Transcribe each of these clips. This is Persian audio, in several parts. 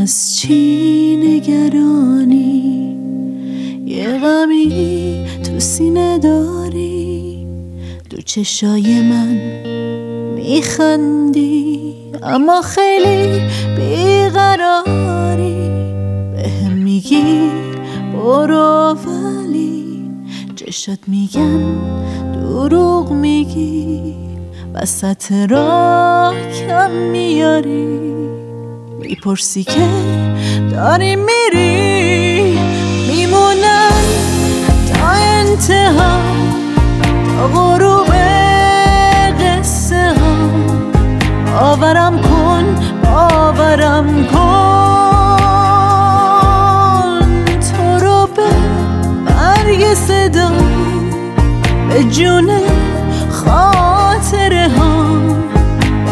از چی نگرانی؟ یه غمی تو سینه داری. دو چشای من میخندی اما خیلی بیقراری. به هم میگی برو ولی چشات میگن دروغ میگی. وسط را کم میاری. می‌پرسی که داری میری میمونم تا انتها تا غروب قصه ها. باورم کن باورم کن. تو رو به مرگ صدا به جون خاطره ها.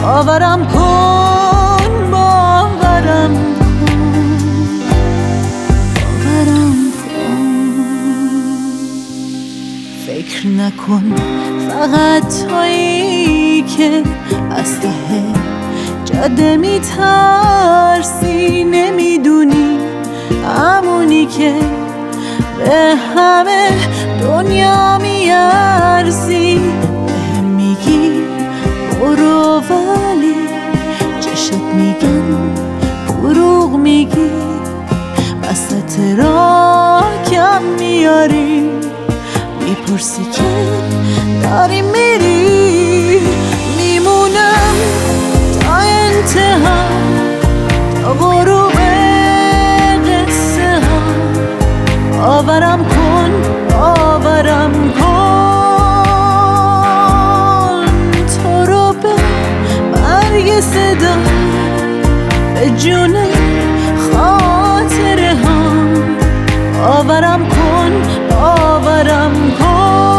باورم کن. فکر نکن فقط تویی که از ته جاده میترسی. نمی‌دونی همونی که به همه دنیا میارزی. می‌پرسی که داری میری. میمونم تا انتها. تا غروب قصه ها. باورم کن باورم کن. تو رو به مرگ صدا به جون باورم کن باورم کن.